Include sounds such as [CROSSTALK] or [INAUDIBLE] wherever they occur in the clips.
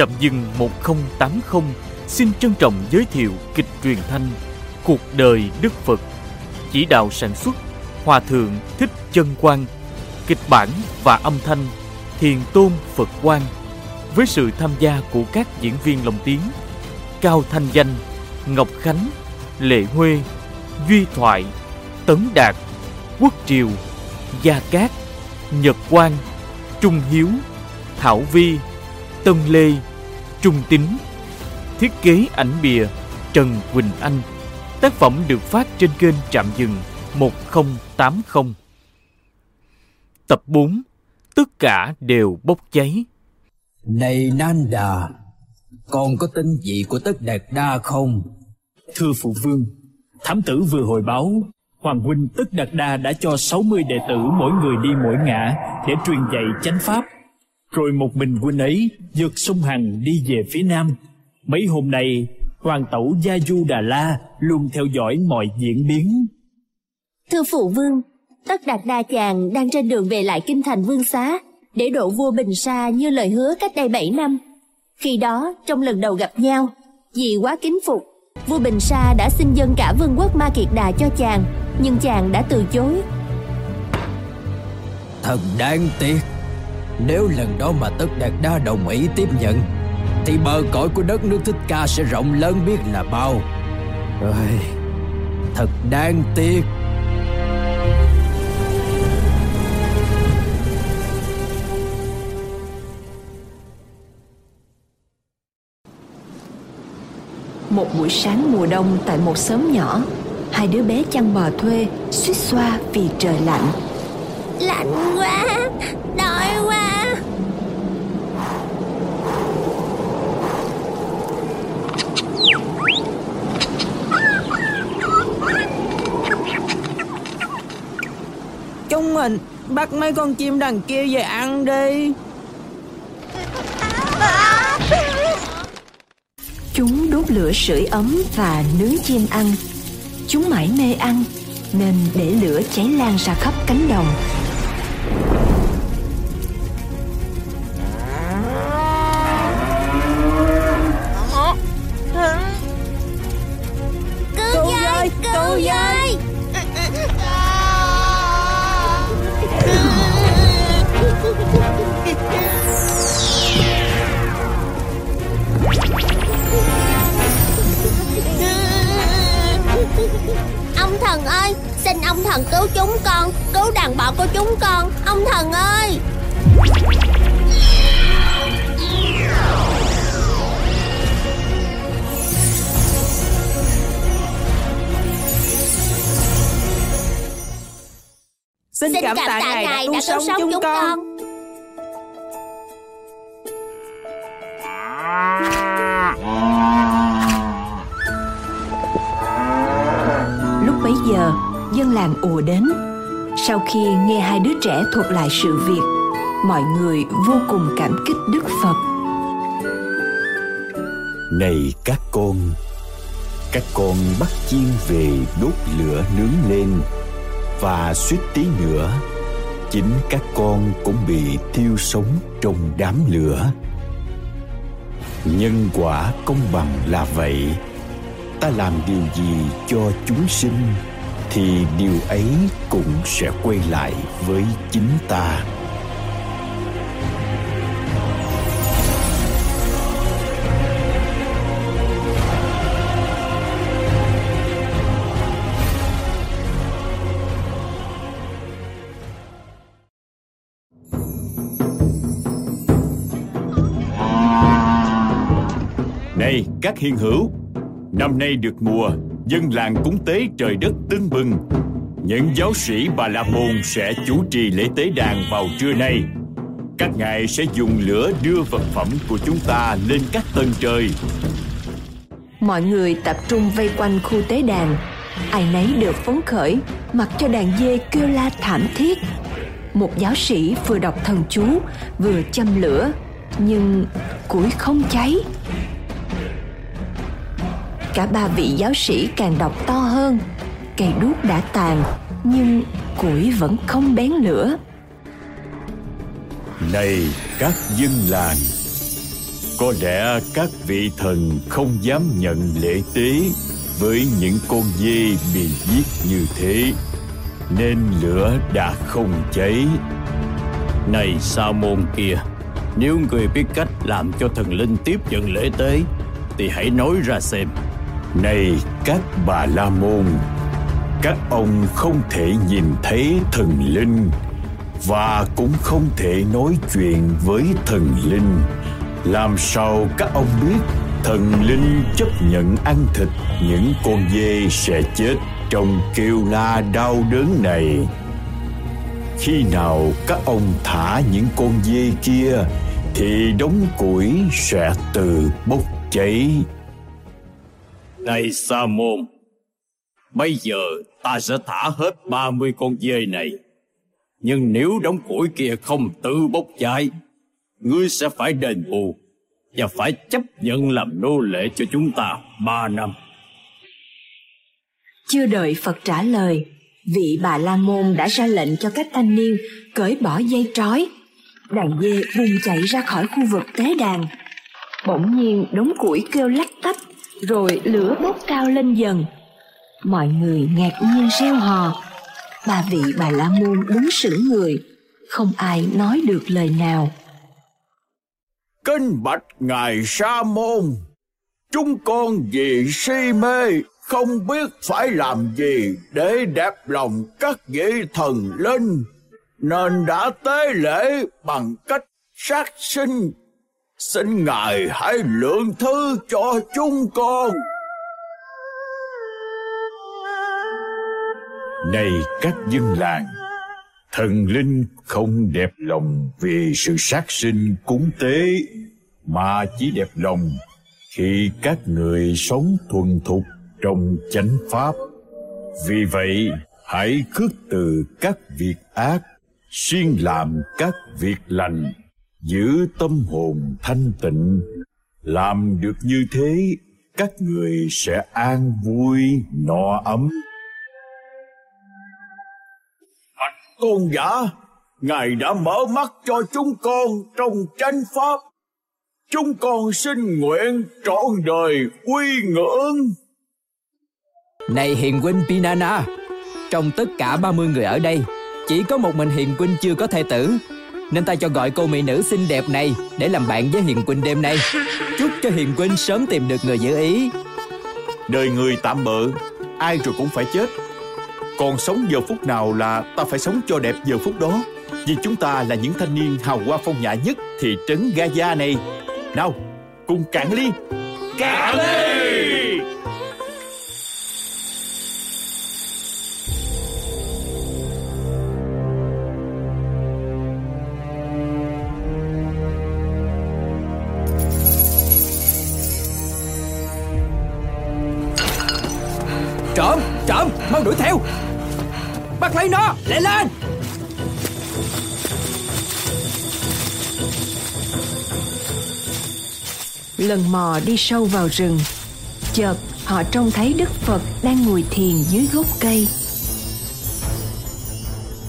Trạm dừng 1080 xin trân trọng giới thiệu kịch truyền thanh Cuộc đời Đức Phật. Chỉ đạo sản xuất, Hòa Thượng Thích Chân Quang. Kịch bản và âm thanh Thiền Tôn Phật Quang. Với sự tham gia của các diễn viên lồng tiếng Cao Thanh Danh, Ngọc Khánh, Lệ Huê, Duy Thoại, Tấn Đạt, Quốc Triều, Gia Cát, Nhật Quang, Trung Hiếu, Thảo Vi, Tân Lê Trung Tín Thiết kế ảnh bìa Trần Quỳnh Anh Tác phẩm được phát trên kênh Trạm Dừng 1080 Tập 4 Tất cả đều bốc cháy Này Nanda Còn có tin gì của Tất Đạt Đa không? Thưa phụ vương Thám tử vừa hồi báo Hoàng huynh Tất Đạt Đa đã cho 60 đệ tử mỗi người đi mỗi ngã để truyền dạy chánh pháp. Rồi một mình huynh ấy vượt sông Hằng đi về phía nam. Mấy hôm nay, Hoàng tẩu Gia Du Đà La luôn theo dõi mọi diễn biến. Thưa phụ vương, Tất Đạt Đa chàng đang trên đường về lại kinh thành Vương Xá để độ vua Bình Sa như lời hứa cách đây 7 năm. Khi đó, trong lần đầu gặp nhau, vì quá kính phục, vua Bình Sa đã xin dâng cả vương quốc Ma Kiệt Đà cho chàng, nhưng chàng đã từ chối. Thật đáng tiếc nếu lần đó mà Tất Đạt Đa đồng ý tiếp nhận Thì bờ cõi của đất nước Thích Ca sẽ rộng lớn biết là bao Ôi, Thật đáng tiếc Một buổi sáng mùa đông tại một xóm nhỏ, hai đứa bé chăn bò thuê suýt xoa vì trời lạnh. Lạnh quá, đói quá. Chúng mình bắt mấy con chim đằng kia về ăn đi Chúng đốt lửa sưởi ấm và nướng chim ăn. Chúng mãi mê ăn nên để lửa cháy lan ra khắp cánh đồng. Thần cứu chúng con, cứu đàn bọ của chúng con, ông thần ơi. Xin, Xin cảm tạ ngài đã cứu sống chúng con. Lúc dân làng ùa đến. Sau khi nghe hai đứa trẻ thuật lại sự việc, mọi người vô cùng cảm kích Đức Phật. Này các con Các con bắt chiên về đốt lửa nướng lên Và suýt tí nữa Chính các con cũng bị thiêu sống trong đám lửa Nhân quả công bằng là vậy Ta làm điều gì cho chúng sinh thì điều ấy cũng sẽ quay lại với chính ta. Này các hiên hữu, Năm nay được mùa Dân làng cúng tế trời đất tưng bừng Những giáo sĩ Bà La Môn sẽ chủ trì lễ tế đàn vào trưa nay Các ngài sẽ dùng lửa đưa vật phẩm của chúng ta lên các tầng trời Mọi người tập trung vây quanh khu tế đàn. Ai nấy đều phấn khởi, mặc cho đàn dê kêu la thảm thiết. Một giáo sĩ vừa đọc thần chú, vừa châm lửa, nhưng củi không cháy. Cả ba vị giáo sĩ càng đọc to hơn. Cây đuốc đã tàn, nhưng củi vẫn không bén lửa. Này các dân làng Có lẽ các vị thần không dám nhận lễ tế với những con dê bị giết như thế nên lửa đã không cháy này sa môn kia nếu người biết cách làm cho thần linh tiếp nhận lễ tế thì hãy nói ra xem này các bà la môn, các ông không thể nhìn thấy thần linh và cũng không thể nói chuyện với thần linh. Làm sao các ông biết thần linh chấp nhận ăn thịt những con dê sẽ chết trong kêu la đau đớn này? Khi nào các ông thả những con dê kia thì đống củi sẽ từ bốc cháy này sa môn bây giờ ta sẽ thả hết ba mươi con dê này nhưng nếu đống củi kia không tự bốc cháy ngươi sẽ phải đền bù và phải chấp nhận làm nô lệ cho chúng ta ba năm. Chưa đợi Phật trả lời, vị bà La Môn đã ra lệnh cho các thanh niên cởi bỏ dây trói. Đàn dê bùng chạy ra khỏi khu vực tế đàn. Bỗng nhiên đống củi kêu lách tách, rồi lửa bốc cao lên dần. Mọi người ngạc nhiên reo hò. Ba vị bà La Môn đứng sững người, không ai nói được lời nào. Kinh bạch Ngài Sa Môn, chúng con vì si mê, không biết phải làm gì để đẹp lòng các vị thần linh, nên đã tế lễ bằng cách sát sinh. Xin Ngài hãy lượng thứ cho chúng con. Này các dân làng, thần linh không đẹp lòng vì sự sát sinh cúng tế mà chỉ đẹp lòng khi các người sống thuần thục trong chánh pháp vì vậy hãy khước từ các việc ác siêng làm các việc lành giữ tâm hồn thanh tịnh. Làm được như thế, các người sẽ an vui, no ấm. Bạch tôn giả, ngài đã mở mắt cho chúng con trong chánh pháp. Chúng con xin nguyện trọn đời quy ngưỡng. Này hiền huynh pinana, trong tất cả 30 người ở đây, chỉ có một mình hiền huynh chưa có thê tử nên ta cho gọi cô mỹ nữ xinh đẹp này để làm bạn với hiền Quỳnh đêm nay. Chúc cho hiền Quỳnh sớm tìm được người giữ ý. Đời người tạm bợ ai rồi cũng phải chết. Còn sống giờ phút nào là ta phải sống cho đẹp giờ phút đó. Vì chúng ta là những thanh niên hào hoa phong nhã nhất thị trấn Gaza này. Nào, cùng cạn ly. Cạn ly! Lẹ lên! Lần mò đi sâu vào rừng chợt họ trông thấy đức phật đang ngồi thiền dưới gốc cây.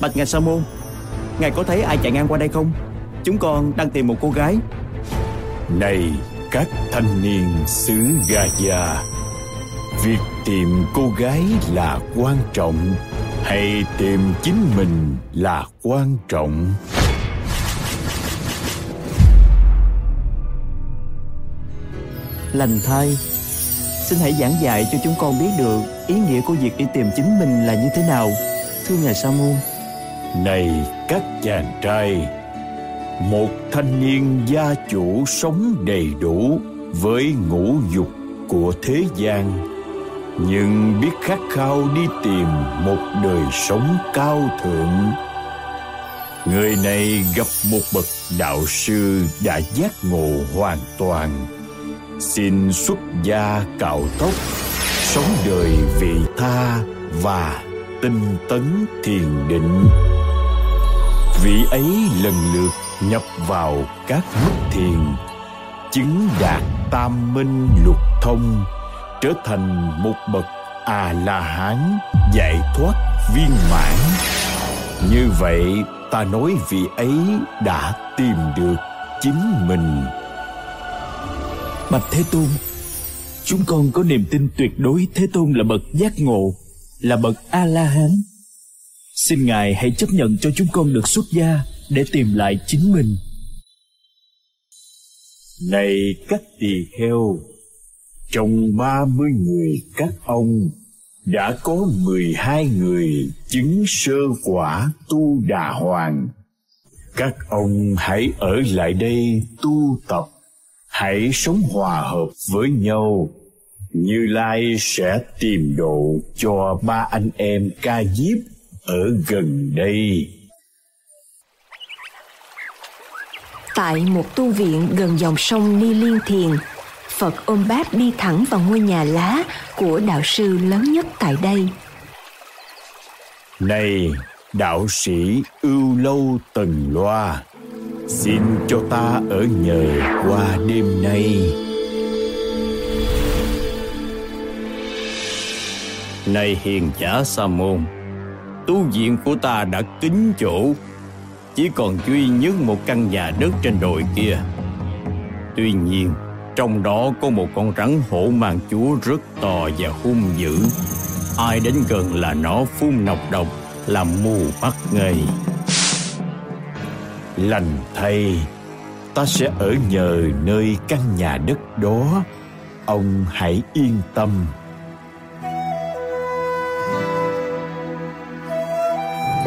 Bạch ngài sa môn ngài có thấy ai chạy ngang qua đây không? Chúng con đang tìm một cô gái. Này các thanh niên xứ Gaza Việc tìm cô gái là quan trọng Hay tìm chính mình là quan trọng. Lành thay. Xin hãy giảng dạy cho chúng con biết được ý nghĩa của việc đi tìm chính mình là như thế nào. Thưa ngài sa môn. Này các chàng trai một thanh niên gia chủ sống đầy đủ với ngũ dục của thế gian nhưng biết khát khao đi tìm một đời sống cao thượng. Người này gặp một bậc đạo sư đã giác ngộ hoàn toàn. Xin xuất gia cạo tóc, sống đời vị tha và tinh tấn thiền định. Vị ấy lần lượt nhập vào các mức thiền, chứng đạt tam minh lục thông trở thành một bậc a la hán giải thoát viên mãn như vậy ta nói vị ấy đã tìm được chính mình Bạch Thế Tôn, chúng con có niềm tin tuyệt đối Thế Tôn là bậc giác ngộ, là bậc A-la-hán. Xin Ngài hãy chấp nhận cho chúng con được xuất gia để tìm lại chính mình. Này các tỳ kheo, trong ba mươi người các ông đã có mười hai người chứng sơ quả tu đà hoàng. Các ông hãy ở lại đây tu tập, hãy sống hòa hợp với nhau. Như Lai sẽ tìm độ cho ba anh em ca diếp ở gần đây. Tại một tu viện gần dòng sông Ni Liên Thiền, Phật ôm bát đi thẳng vào ngôi nhà lá của đạo sư lớn nhất tại đây. Này, đạo sĩ ưu lâu tần loa, xin cho ta ở nhờ qua đêm nay. Này hiền giả sa môn, tu viện của ta đã kín chỗ, chỉ còn duy nhất một căn nhà đất trên đồi kia. Tuy nhiên, trong đó có một con rắn hổ mang chúa rất to và hung dữ. Ai đến gần là nó phun nọc độc, làm mù mắt ngây. Lành thay, ta sẽ ở nhờ nơi căn nhà đất đó. Ông hãy yên tâm.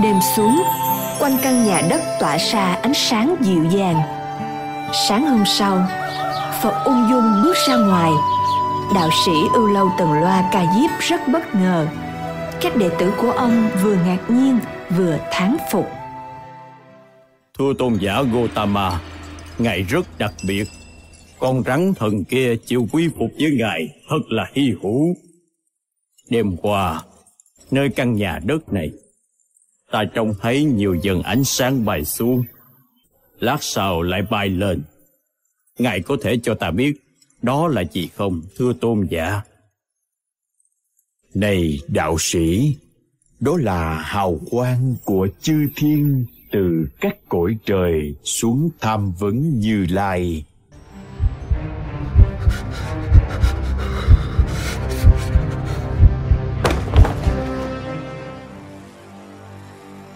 Đêm xuống, quanh căn nhà đất tỏa ra ánh sáng dịu dàng. Sáng hôm sau, Phật ung dung bước ra ngoài. Đạo sĩ ưu lâu tần loa ca diếp rất bất ngờ. Các đệ tử của ông vừa ngạc nhiên vừa thán phục. Thưa tôn giả Gotama, Ngài rất đặc biệt. Con rắn thần kia chịu quy phục với Ngài thật là hy hữu. Đêm qua, nơi căn nhà đất này, ta trông thấy nhiều dần ánh sáng bay xuống. Lát sau lại bay lên. Ngài có thể cho ta biết đó là gì không, thưa tôn giả? Này đạo sĩ, đó là hào quang của chư thiên từ các cõi trời xuống tham vấn Như Lai.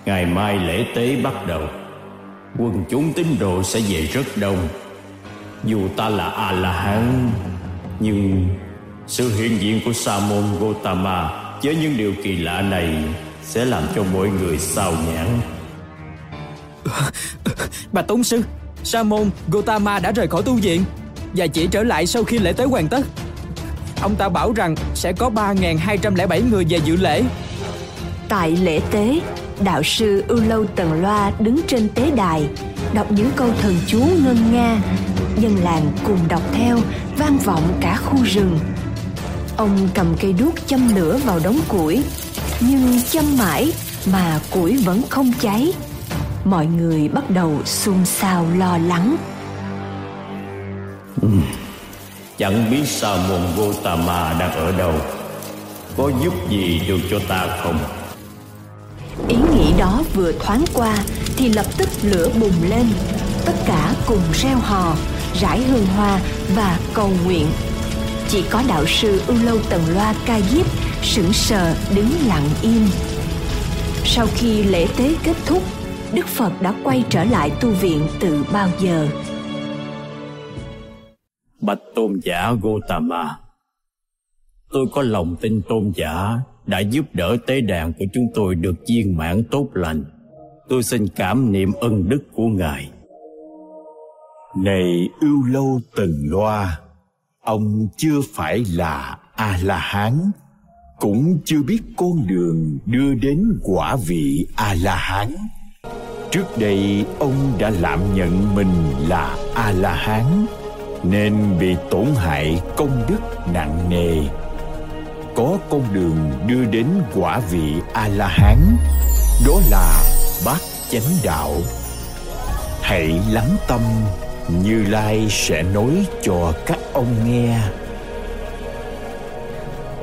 Ngày mai lễ tế bắt đầu, quần chúng tín đồ sẽ về rất đông. Dù ta là A-la-hán, nhưng sự hiện diện của Sa môn Gotama với những điều kỳ lạ này sẽ làm cho mọi người sao nhãn. [LAUGHS] Bà Tông Sư Sa môn Gotama đã rời khỏi tu viện Và chỉ trở lại sau khi lễ tế hoàn tất Ông ta bảo rằng sẽ có 3.207 người về dự lễ Tại lễ tế, đạo sư Ưu Lâu Tần Loa đứng trên tế đài, đọc những câu thần chú ngân nga. Dân làng cùng đọc theo, vang vọng cả khu rừng. Ông cầm cây đuốc châm lửa vào đống củi, nhưng châm mãi mà củi vẫn không cháy. Mọi người bắt đầu xôn xao lo lắng. Chẳng biết Sa môn Gotama đang ở đâu Có giúp gì được cho ta không Ý nghĩ đó vừa thoáng qua thì lập tức lửa bùng lên. Tất cả cùng reo hò, rải hương hoa và cầu nguyện. Chỉ có đạo sư Ưu Lâu Tần Loa ca diếp sững sờ đứng lặng im. Sau khi lễ tế kết thúc, Đức Phật đã quay trở lại tu viện từ bao giờ. Bạch tôn giả Gotama Tôi có lòng tin tôn giả đã giúp đỡ tế đàn của chúng tôi được viên mãn tốt lành. Tôi xin cảm niệm ân đức của Ngài. Này ưu lâu tần loa, ông chưa phải là A-la-hán, cũng chưa biết con đường đưa đến quả vị A-la-hán. Trước đây ông đã lạm nhận mình là A-la-hán, nên bị tổn hại công đức nặng nề có con đường đưa đến quả vị a la hán đó là bát chánh đạo hãy lắng tâm như lai sẽ nói cho các ông nghe.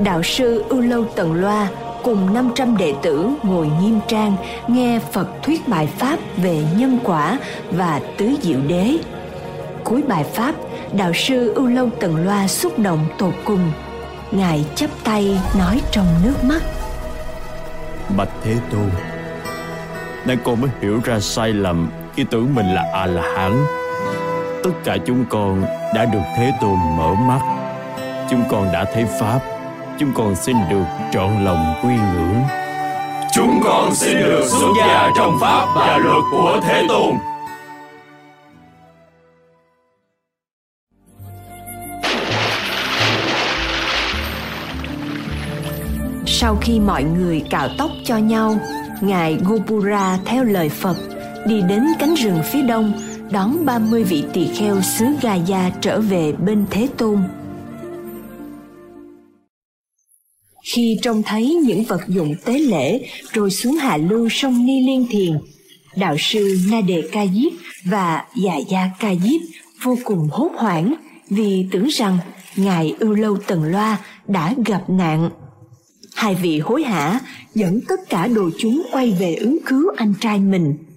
Đạo sư Ưu Lâu Tần Loa cùng 500 đệ tử ngồi nghiêm trang nghe Phật thuyết bài Pháp về nhân quả và tứ diệu đế. Cuối bài Pháp, đạo sư ưu lâu tần loa xúc động tột cùng. Ngài chắp tay nói trong nước mắt. Bạch thế tôn nay con mới hiểu ra sai lầm khi tưởng mình là a la hán tất cả chúng con đã được thế tôn mở mắt. Chúng con đã thấy pháp. Chúng con xin được trọn lòng quy ngưỡng. Chúng con xin được xuất gia trong pháp và luật của thế tôn. Sau khi mọi người cạo tóc cho nhau ngài gopura theo lời phật đi đến cánh rừng phía đông đón 30 vị tỳ kheo xứ Gaia trở về bên Thế Tôn. Khi trông thấy những vật dụng tế lễ trôi xuống hạ lưu sông Ni Liên Thiền, đạo sư Na Đề Ca Diếp và Già Gia Ca Diếp vô cùng hốt hoảng vì tưởng rằng Ngài Ưu Lâu Tần Loa đã gặp nạn. Hai vị hối hả dẫn tất cả đồ chúng quay về ứng cứu anh trai mình –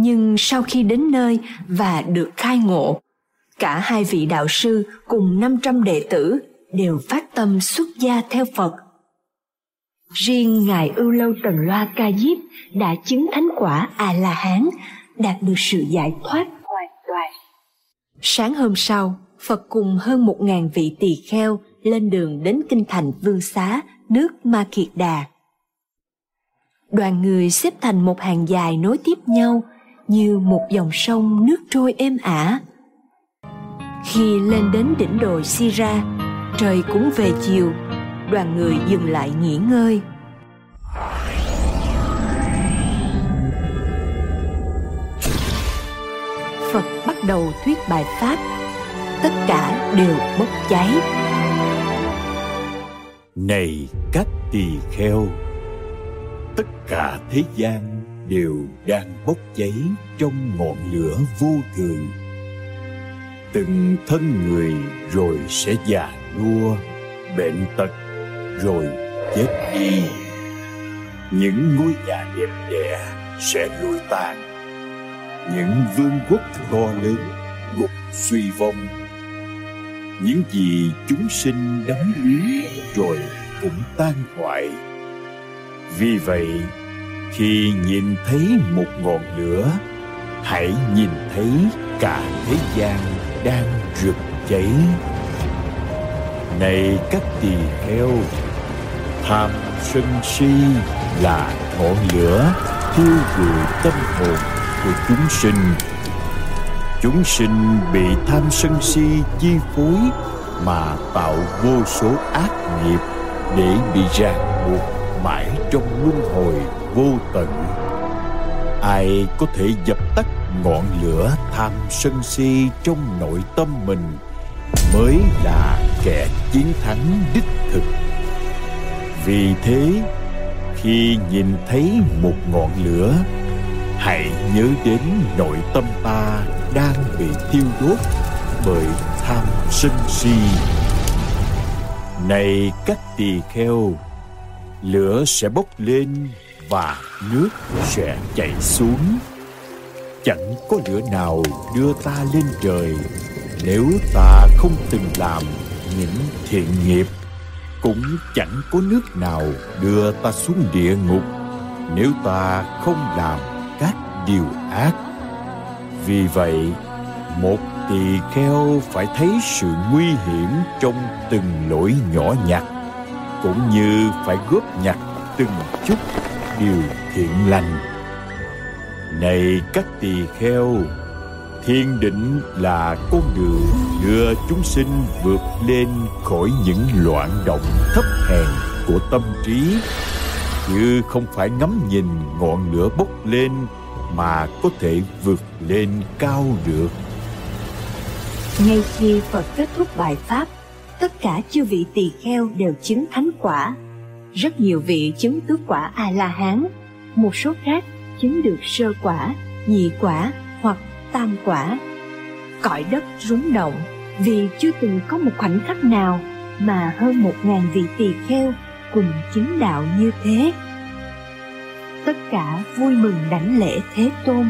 nhưng sau khi đến nơi và được khai ngộ, cả hai vị đạo sư cùng 500 đệ tử đều phát tâm xuất gia theo Phật. Riêng Ngài Ưu Lâu Tần Loa Ca Diếp đã chứng thánh quả A-la-hán, đạt được sự giải thoát hoàn toàn. Sáng hôm sau, Phật cùng hơn một ngàn vị tỳ kheo lên đường đến kinh thành Vương Xá, nước Ma Kiệt Đà. Đoàn người xếp thành một hàng dài nối tiếp nhau, như một dòng sông nước trôi êm ả. Khi lên đến đỉnh đồi Sira, trời cũng về chiều, đoàn người dừng lại nghỉ ngơi. Phật bắt đầu thuyết bài Pháp, tất cả đều bốc cháy. Này các tỳ kheo, tất cả thế gian đều đang bốc cháy trong ngọn lửa vô thường. Từng thân người rồi sẽ già nua, bệnh tật, rồi chết đi. Những ngôi nhà đẹp đẽ sẽ lụi tàn. Những vương quốc to lớn gục suy vong. Những gì chúng sinh đắm luyến rồi cũng tan hoại. Vì vậy khi nhìn thấy một ngọn lửa, hãy nhìn thấy cả thế gian đang rực cháy. Này các tỳ kheo, tham sân si là ngọn lửa thiêu rụi tâm hồn của chúng sinh. Chúng sinh bị tham sân si chi phối mà tạo vô số ác nghiệp để bị ràng buộc mãi trong luân hồi vô tận ai có thể dập tắt ngọn lửa tham sân si trong nội tâm mình mới là kẻ chiến thắng đích thực. Vì thế, khi nhìn thấy một ngọn lửa, hãy nhớ đến nội tâm ta đang bị thiêu đốt bởi tham sân si. Này các tỳ kheo, lửa sẽ bốc lên và nước sẽ chảy xuống. Chẳng có lửa nào đưa ta lên trời nếu ta không từng làm những thiện nghiệp. Cũng chẳng có nước nào đưa ta xuống địa ngục nếu ta không làm các điều ác. Vì vậy, một tỳ kheo phải thấy sự nguy hiểm trong từng lỗi nhỏ nhặt, cũng như phải góp nhặt từng chút điều thiện lành. Này các tỳ kheo thiên định là con đường đưa chúng sinh vượt lên khỏi những loạn động thấp hèn của tâm trí, chứ không phải ngắm nhìn ngọn lửa bốc lên mà có thể vượt lên cao được. Ngay khi phật kết thúc bài pháp, tất cả chư vị tỳ kheo đều chứng thánh quả rất nhiều vị chứng tứ quả a la hán một số khác chứng được sơ quả, nhị quả hoặc tam quả. Cõi đất rúng động vì chưa từng có một khoảnh khắc nào mà hơn một ngàn vị tỳ kheo cùng chứng đạo như thế. Tất cả vui mừng đảnh lễ thế tôn.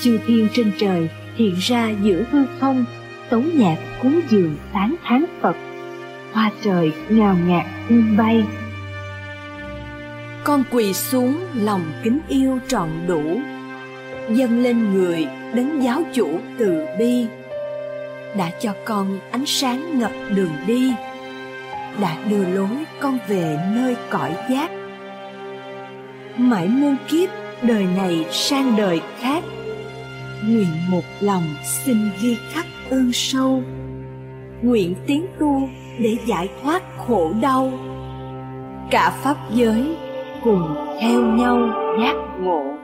Chư thiên trên trời hiện ra giữa hư không, tấu nhạc cúng dường tán thán phật hoa trời ngào ngạt tung bay. Con quỳ xuống, lòng kính yêu trọn đủ. Dâng lên người, đấng giáo chủ từ bi. Đã cho con ánh sáng ngập đường đi. Đã đưa lối con về nơi cõi giác. Mãi muôn kiếp, đời này sang đời khác. Nguyện một lòng xin ghi khắc ơn sâu. Nguyện tiến tu để giải thoát khổ đau. Cả pháp giới cùng theo nhau giác ngộ.